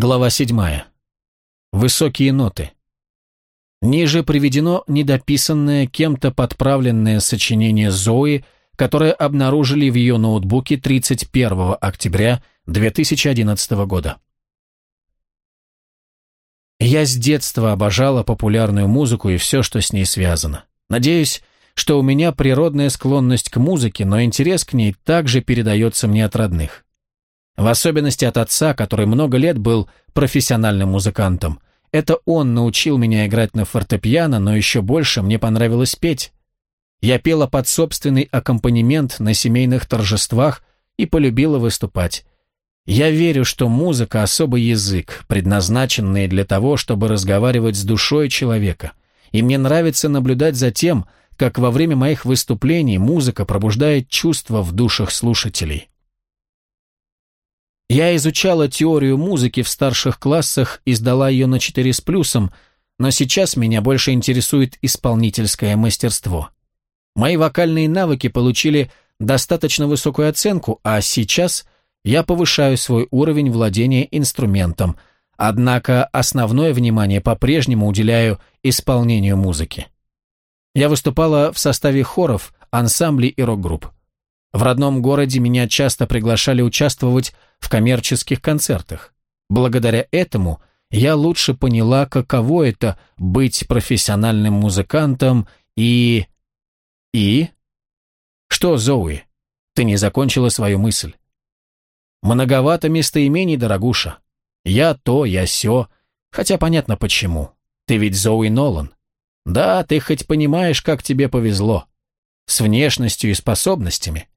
Глава 7. Высокие ноты. Ниже приведено недописанное, кем-то подправленное сочинение Зои, которое обнаружили в ее ноутбуке 31 октября 2011 года. Я с детства обожала популярную музыку и все, что с ней связано. Надеюсь, что у меня природная склонность к музыке, но интерес к ней также передается мне от родных. В особенности от отца, который много лет был профессиональным музыкантом. Это он научил меня играть на фортепиано, но еще больше мне понравилось петь. Я пела под собственный аккомпанемент на семейных торжествах и полюбила выступать. Я верю, что музыка – особый язык, предназначенный для того, чтобы разговаривать с душой человека. И мне нравится наблюдать за тем, как во время моих выступлений музыка пробуждает чувства в душах слушателей. Я изучала теорию музыки в старших классах и сдала ее на 4 с плюсом, но сейчас меня больше интересует исполнительское мастерство. Мои вокальные навыки получили достаточно высокую оценку, а сейчас я повышаю свой уровень владения инструментом, однако основное внимание по-прежнему уделяю исполнению музыки. Я выступала в составе хоров, ансамблей и рок-групп. В родном городе меня часто приглашали участвовать в коммерческих концертах. Благодаря этому я лучше поняла, каково это быть профессиональным музыкантом и... И? Что, Зоуи, ты не закончила свою мысль? Многовато местоимений, дорогуша. Я то, я сё. Хотя понятно почему. Ты ведь Зоуи Нолан. Да, ты хоть понимаешь, как тебе повезло. С внешностью и способностями.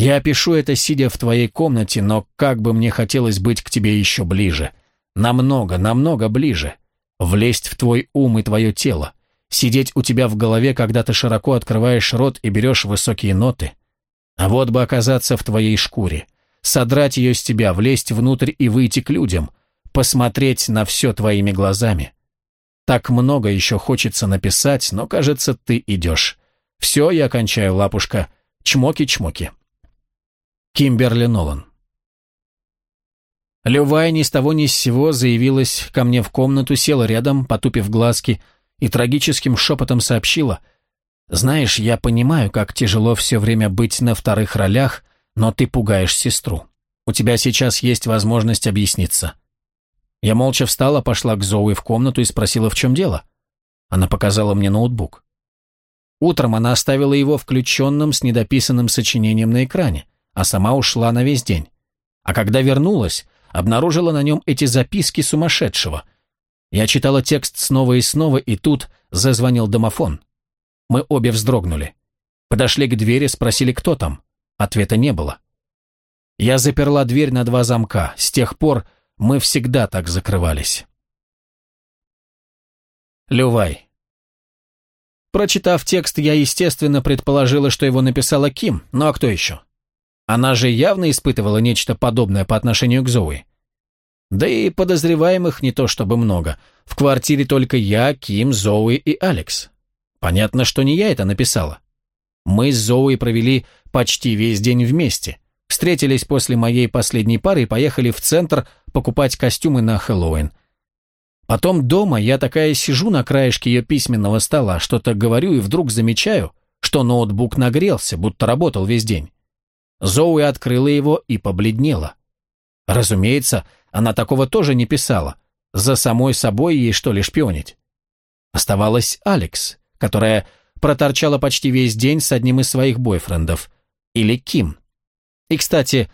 Я пишу это, сидя в твоей комнате, но как бы мне хотелось быть к тебе еще ближе. Намного, намного ближе. Влезть в твой ум и твое тело. Сидеть у тебя в голове, когда ты широко открываешь рот и берешь высокие ноты. А вот бы оказаться в твоей шкуре. Содрать ее с тебя, влезть внутрь и выйти к людям. Посмотреть на все твоими глазами. Так много еще хочется написать, но, кажется, ты идешь. Все, я кончаю, лапушка. Чмоки-чмоки. Кимберли Нолан. Левая ни с того ни с сего заявилась ко мне в комнату, села рядом, потупив глазки, и трагическим шепотом сообщила. «Знаешь, я понимаю, как тяжело все время быть на вторых ролях, но ты пугаешь сестру. У тебя сейчас есть возможность объясниться». Я молча встала, пошла к Зоуи в комнату и спросила, в чем дело. Она показала мне ноутбук. Утром она оставила его включенным с недописанным сочинением на экране а сама ушла на весь день. А когда вернулась, обнаружила на нем эти записки сумасшедшего. Я читала текст снова и снова, и тут зазвонил домофон. Мы обе вздрогнули. Подошли к двери, спросили, кто там. Ответа не было. Я заперла дверь на два замка. С тех пор мы всегда так закрывались. Лювай. Прочитав текст, я, естественно, предположила, что его написала Ким, ну а кто еще? Она же явно испытывала нечто подобное по отношению к Зои. Да и подозреваемых не то чтобы много. В квартире только я, Ким, Зои и Алекс. Понятно, что не я это написала. Мы с Зоей провели почти весь день вместе. Встретились после моей последней пары и поехали в центр покупать костюмы на Хэллоуин. Потом дома я такая сижу на краешке ее письменного стола, что-то говорю и вдруг замечаю, что ноутбук нагрелся, будто работал весь день. Зоуи открыла его и побледнела. Разумеется, она такого тоже не писала. За самой собой ей что ли шпионить? Оставалась Алекс, которая проторчала почти весь день с одним из своих бойфрендов. Или Ким. И, кстати,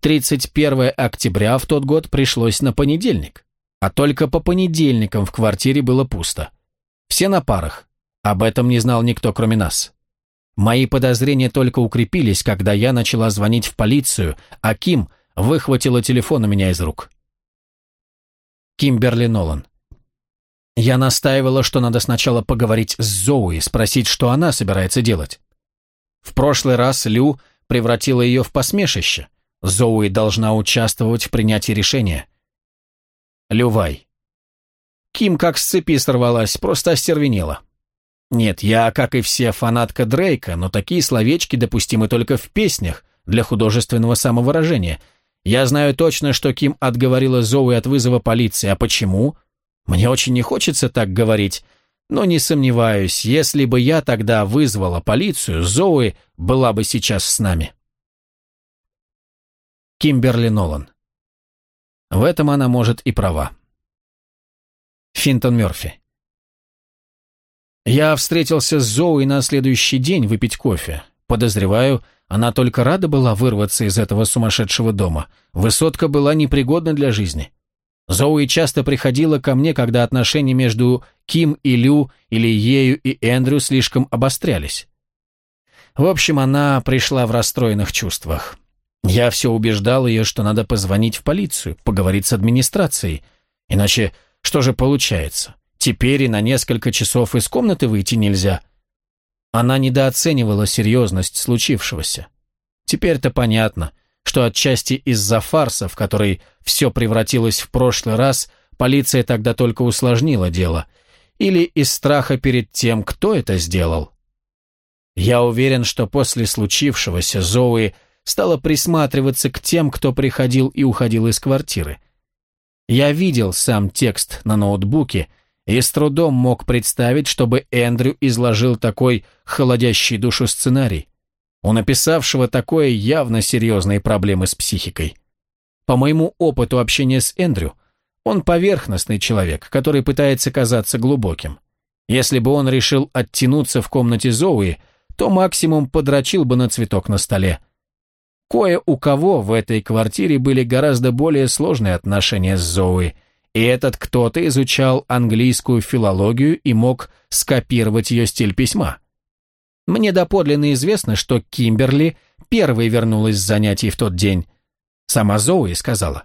31 октября в тот год пришлось на понедельник. А только по понедельникам в квартире было пусто. Все на парах. Об этом не знал никто, кроме нас. Мои подозрения только укрепились, когда я начала звонить в полицию, а Ким выхватила телефон у меня из рук. Кимберли Нолан. Я настаивала, что надо сначала поговорить с Зоуи, спросить, что она собирается делать. В прошлый раз Лю превратила ее в посмешище. Зоуи должна участвовать в принятии решения. Лювай. Ким как с цепи сорвалась, просто остервенела. Нет, я, как и все, фанатка Дрейка, но такие словечки допустимы только в песнях для художественного самовыражения. Я знаю точно, что Ким отговорила Зоуи от вызова полиции. А почему? Мне очень не хочется так говорить. Но не сомневаюсь, если бы я тогда вызвала полицию, Зоуи была бы сейчас с нами. Кимберли Нолан. В этом она может и права. Финтон Мёрфи. Я встретился с Зоей на следующий день выпить кофе. Подозреваю, она только рада была вырваться из этого сумасшедшего дома. Высотка была непригодна для жизни. Зоуи часто приходила ко мне, когда отношения между Ким и Лю или ею и Эндрю слишком обострялись. В общем, она пришла в расстроенных чувствах. Я все убеждал ее, что надо позвонить в полицию, поговорить с администрацией. Иначе что же получается? Теперь и на несколько часов из комнаты выйти нельзя. Она недооценивала серьезность случившегося. Теперь-то понятно, что отчасти из-за фарса, в который все превратилось в прошлый раз, полиция тогда только усложнила дело, или из страха перед тем, кто это сделал. Я уверен, что после случившегося Зоуи стала присматриваться к тем, кто приходил и уходил из квартиры. Я видел сам текст на ноутбуке – и с трудом мог представить, чтобы Эндрю изложил такой холодящий душу сценарий. У написавшего такое явно серьезные проблемы с психикой. По моему опыту общения с Эндрю, он поверхностный человек, который пытается казаться глубоким. Если бы он решил оттянуться в комнате Зоуи, то максимум подрочил бы на цветок на столе. Кое у кого в этой квартире были гораздо более сложные отношения с Зоуи – и этот кто-то изучал английскую филологию и мог скопировать ее стиль письма. Мне доподлинно известно, что Кимберли первой вернулась с занятий в тот день. Сама Зоуи сказала.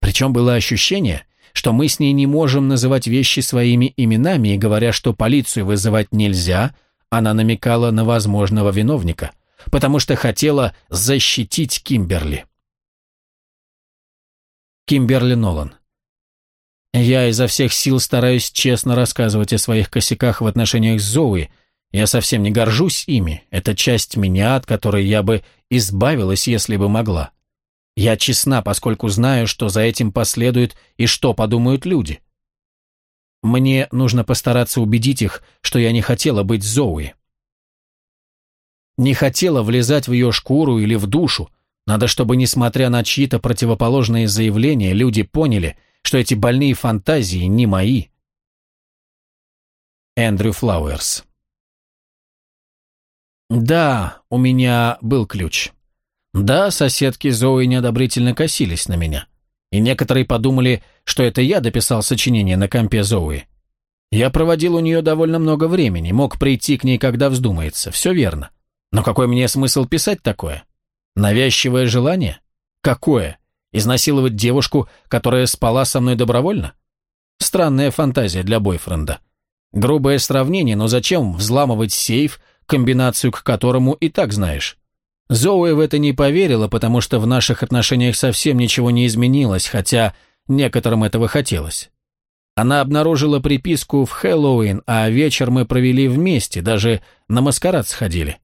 Причем было ощущение, что мы с ней не можем называть вещи своими именами, и говоря, что полицию вызывать нельзя, она намекала на возможного виновника, потому что хотела защитить Кимберли. Кимберли Нолан я изо всех сил стараюсь честно рассказывать о своих косяках в отношениях с Зоуи. Я совсем не горжусь ими. Это часть меня, от которой я бы избавилась, если бы могла. Я честна, поскольку знаю, что за этим последует и что подумают люди. Мне нужно постараться убедить их, что я не хотела быть Зоуи. Не хотела влезать в ее шкуру или в душу. Надо, чтобы, несмотря на чьи-то противоположные заявления, люди поняли – что эти больные фантазии не мои. Эндрю Флауэрс «Да, у меня был ключ. Да, соседки Зои неодобрительно косились на меня. И некоторые подумали, что это я дописал сочинение на компе Зои. Я проводил у нее довольно много времени, мог прийти к ней, когда вздумается. Все верно. Но какой мне смысл писать такое? Навязчивое желание? Какое? Изнасиловать девушку, которая спала со мной добровольно? Странная фантазия для бойфренда. Грубое сравнение, но зачем взламывать сейф, комбинацию к которому и так знаешь? Зоуэ в это не поверила, потому что в наших отношениях совсем ничего не изменилось, хотя некоторым этого хотелось. Она обнаружила приписку в Хэллоуин, а вечер мы провели вместе, даже на маскарад сходили.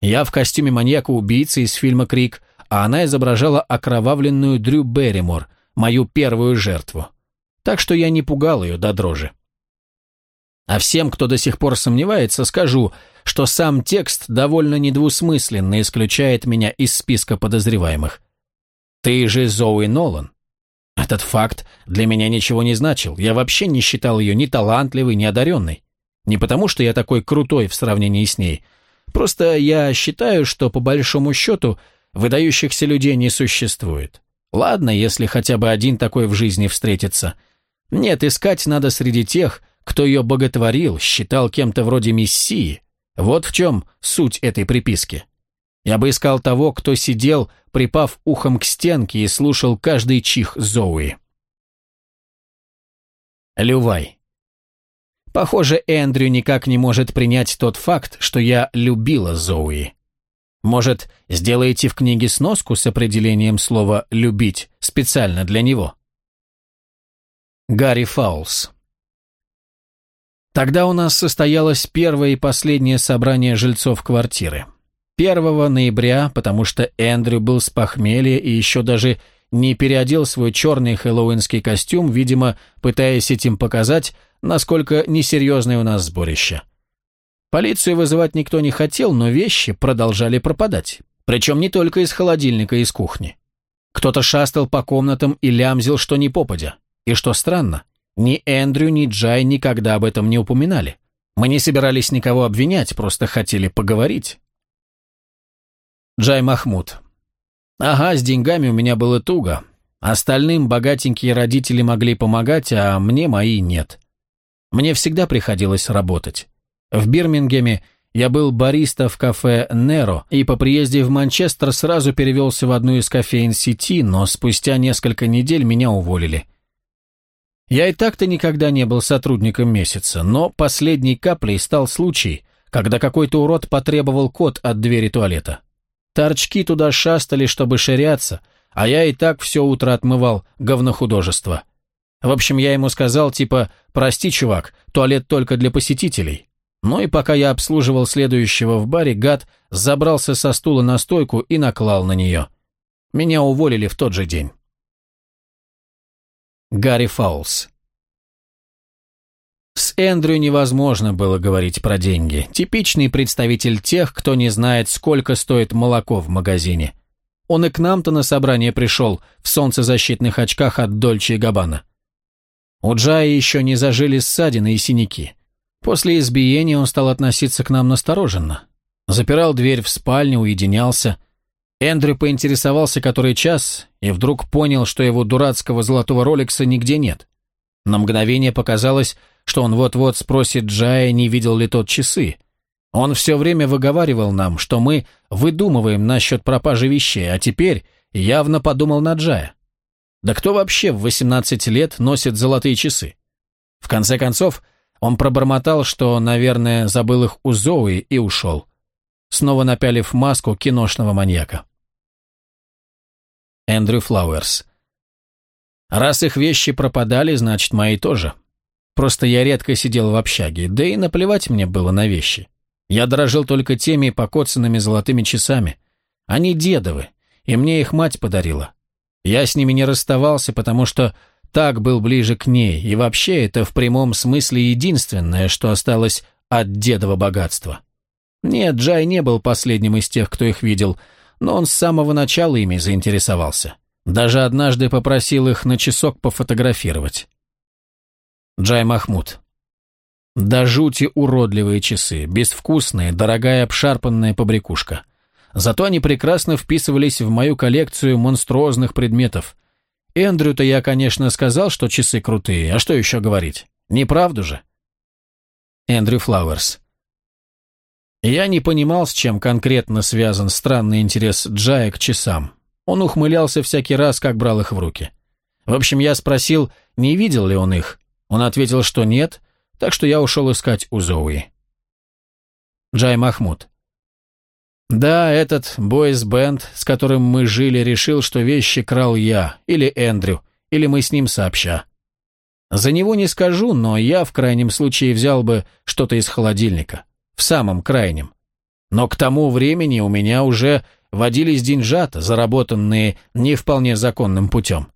Я в костюме маньяка-убийцы из фильма «Крик», а она изображала окровавленную Дрю Берримор, мою первую жертву. Так что я не пугал ее до дрожи. А всем, кто до сих пор сомневается, скажу, что сам текст довольно недвусмысленно исключает меня из списка подозреваемых. Ты же Зоуи Нолан. Этот факт для меня ничего не значил. Я вообще не считал ее ни талантливой, ни одаренной. Не потому, что я такой крутой в сравнении с ней. Просто я считаю, что по большому счету Выдающихся людей не существует. Ладно, если хотя бы один такой в жизни встретится. Нет, искать надо среди тех, кто ее боготворил, считал кем-то вроде мессии. Вот в чем суть этой приписки. Я бы искал того, кто сидел, припав ухом к стенке и слушал каждый чих Зоуи. Лювай. Похоже, Эндрю никак не может принять тот факт, что я любила Зоуи. Может, сделаете в книге сноску с определением слова «любить» специально для него? Гарри Фаулс Тогда у нас состоялось первое и последнее собрание жильцов квартиры. 1 ноября, потому что Эндрю был с похмелья и еще даже не переодел свой черный хэллоуинский костюм, видимо, пытаясь этим показать, насколько несерьезное у нас сборище. Полицию вызывать никто не хотел, но вещи продолжали пропадать. Причем не только из холодильника и из кухни. Кто-то шастал по комнатам и лямзил, что не попадя. И что странно, ни Эндрю, ни Джай никогда об этом не упоминали. Мы не собирались никого обвинять, просто хотели поговорить. Джай Махмуд. Ага, с деньгами у меня было туго. Остальным богатенькие родители могли помогать, а мне мои нет. Мне всегда приходилось работать. В Бирмингеме я был бариста в кафе «Неро» и по приезде в Манчестер сразу перевелся в одну из кофеин сети, но спустя несколько недель меня уволили. Я и так-то никогда не был сотрудником месяца, но последней каплей стал случай, когда какой-то урод потребовал код от двери туалета. Торчки туда шастали, чтобы ширяться, а я и так все утро отмывал говнохудожество. В общем, я ему сказал, типа, «Прости, чувак, туалет только для посетителей». Ну и пока я обслуживал следующего в баре, гад забрался со стула на стойку и наклал на нее. Меня уволили в тот же день. Гарри Фаулс С Эндрю невозможно было говорить про деньги. Типичный представитель тех, кто не знает, сколько стоит молоко в магазине. Он и к нам-то на собрание пришел, в солнцезащитных очках от Дольче и Габбана. У Джая еще не зажили ссадины и синяки. После избиения он стал относиться к нам настороженно. Запирал дверь в спальню, уединялся. Эндрю поинтересовался, который час, и вдруг понял, что его дурацкого золотого роликса нигде нет. На мгновение показалось, что он вот-вот спросит Джая, не видел ли тот часы. Он все время выговаривал нам, что мы выдумываем насчет пропажи вещей, а теперь явно подумал на Джая. Да кто вообще в 18 лет носит золотые часы? В конце концов, он пробормотал, что, наверное, забыл их у Зои и ушел, снова напялив маску киношного маньяка. Эндрю Флауэрс. Раз их вещи пропадали, значит, мои тоже. Просто я редко сидел в общаге, да и наплевать мне было на вещи. Я дорожил только теми покоцанными золотыми часами. Они дедовы, и мне их мать подарила. Я с ними не расставался, потому что так был ближе к ней, и вообще это в прямом смысле единственное, что осталось от дедова богатства. Нет, Джай не был последним из тех, кто их видел, но он с самого начала ими заинтересовался. Даже однажды попросил их на часок пофотографировать. Джай Махмуд. До жути уродливые часы, безвкусные, дорогая обшарпанная побрякушка. Зато они прекрасно вписывались в мою коллекцию монструозных предметов – Эндрю-то я, конечно, сказал, что часы крутые, а что еще говорить? Неправду же? Эндрю Флауэрс. Я не понимал, с чем конкретно связан странный интерес Джая к часам. Он ухмылялся всякий раз, как брал их в руки. В общем, я спросил, не видел ли он их. Он ответил, что нет, так что я ушел искать у Зоуи. Джай Махмуд. Да, этот бойс-бенд, с которым мы жили, решил, что вещи крал я, или Эндрю, или мы с ним сообща. За него не скажу, но я в крайнем случае взял бы что-то из холодильника. В самом крайнем. Но к тому времени у меня уже водились деньжата, заработанные не вполне законным путем.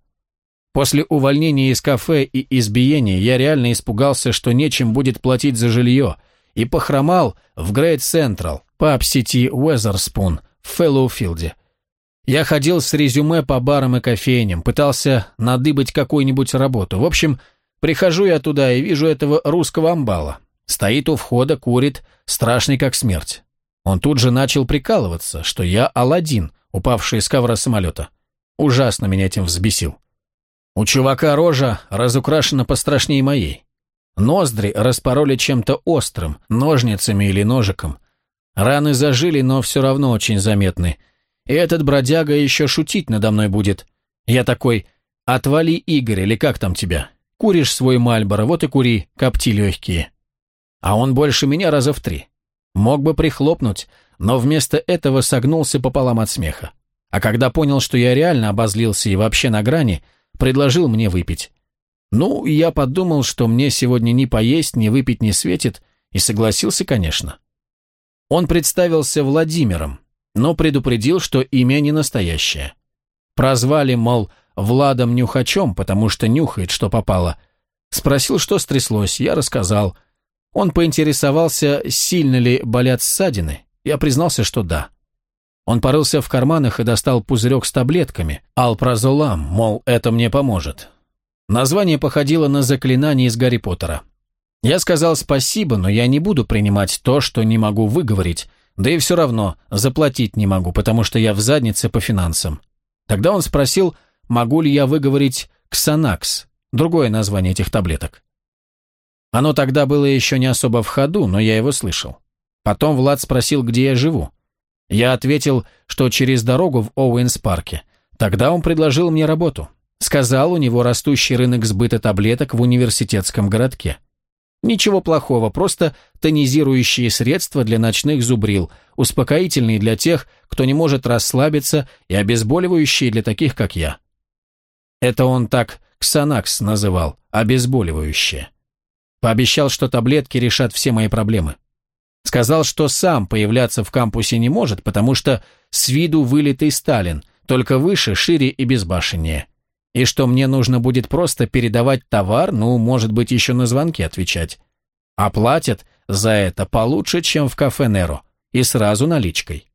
После увольнения из кафе и избиения я реально испугался, что нечем будет платить за жилье, и похромал в Грейт Централ, паб сети Уэзерспун в Фэллоуфилде. Я ходил с резюме по барам и кофейням, пытался надыбать какую-нибудь работу. В общем, прихожу я туда и вижу этого русского амбала. Стоит у входа, курит, страшный как смерть. Он тут же начал прикалываться, что я Аладдин, упавший из ковра самолета. Ужасно меня этим взбесил. У чувака рожа разукрашена пострашнее моей. Ноздри распороли чем-то острым, ножницами или ножиком. Раны зажили, но все равно очень заметны. И этот бродяга еще шутить надо мной будет. Я такой, отвали, Игорь, или как там тебя? Куришь свой Мальборо, вот и кури, копти легкие. А он больше меня раза в три. Мог бы прихлопнуть, но вместо этого согнулся пополам от смеха. А когда понял, что я реально обозлился и вообще на грани, предложил мне выпить. Ну, я подумал, что мне сегодня ни поесть, ни выпить не светит, и согласился, конечно. Он представился Владимиром, но предупредил, что имя не настоящее. Прозвали, мол, Владом Нюхачом, потому что нюхает, что попало. Спросил, что стряслось, я рассказал. Он поинтересовался, сильно ли болят ссадины. Я признался, что да. Он порылся в карманах и достал пузырек с таблетками, алпразолам, мол, это мне поможет. Название походило на заклинание из Гарри Поттера. Я сказал спасибо, но я не буду принимать то, что не могу выговорить, да и все равно заплатить не могу, потому что я в заднице по финансам. Тогда он спросил, могу ли я выговорить «ксанакс», другое название этих таблеток. Оно тогда было еще не особо в ходу, но я его слышал. Потом Влад спросил, где я живу. Я ответил, что через дорогу в Оуэнс-парке. Тогда он предложил мне работу. Сказал, у него растущий рынок сбыта таблеток в университетском городке. Ничего плохого, просто тонизирующие средства для ночных зубрил, успокоительные для тех, кто не может расслабиться, и обезболивающие для таких, как я. Это он так «ксанакс» называл, обезболивающее. Пообещал, что таблетки решат все мои проблемы. Сказал, что сам появляться в кампусе не может, потому что с виду вылитый Сталин, только выше, шире и безбашеннее и что мне нужно будет просто передавать товар, ну, может быть, еще на звонки отвечать. А платят за это получше, чем в кафе Неро, и сразу наличкой.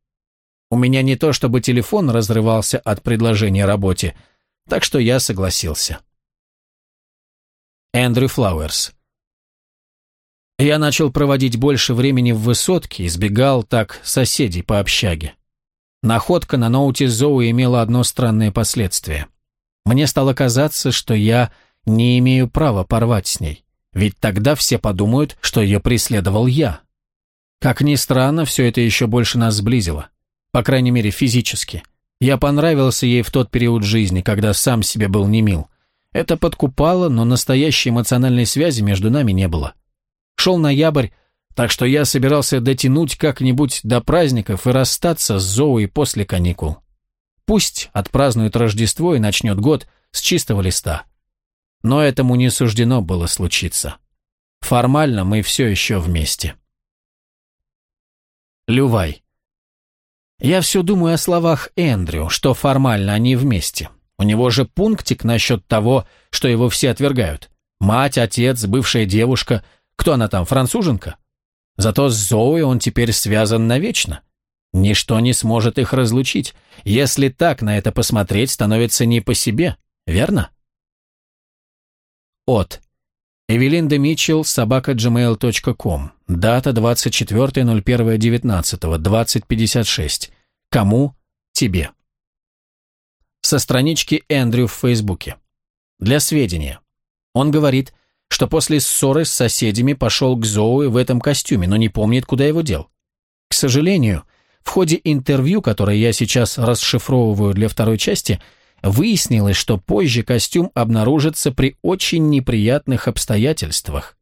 У меня не то чтобы телефон разрывался от предложения работе, так что я согласился. Эндрю Флауэрс Я начал проводить больше времени в высотке, избегал так соседей по общаге. Находка на ноуте Зоу имела одно странное последствие – мне стало казаться, что я не имею права порвать с ней, ведь тогда все подумают, что ее преследовал я. Как ни странно, все это еще больше нас сблизило. По крайней мере, физически. Я понравился ей в тот период жизни, когда сам себе был не мил. Это подкупало, но настоящей эмоциональной связи между нами не было. Шел ноябрь, так что я собирался дотянуть как-нибудь до праздников и расстаться с Зоей после каникул. Пусть отпразднует Рождество и начнет год с чистого листа. Но этому не суждено было случиться. Формально мы все еще вместе. Лювай. Я все думаю о словах Эндрю, что формально они вместе. У него же пунктик насчет того, что его все отвергают. Мать, отец, бывшая девушка. Кто она там, француженка? Зато с Зоей он теперь связан навечно. Ничто не сможет их разлучить. Если так на это посмотреть, становится не по себе, верно? От. Эвелинда Митчелл, собака gmail.com. Дата 24.01.19. 20.56. Кому? Тебе. Со странички Эндрю в Фейсбуке. Для сведения. Он говорит, что после ссоры с соседями пошел к Зоуи в этом костюме, но не помнит, куда его дел. К сожалению, в ходе интервью, которое я сейчас расшифровываю для второй части, выяснилось, что позже костюм обнаружится при очень неприятных обстоятельствах,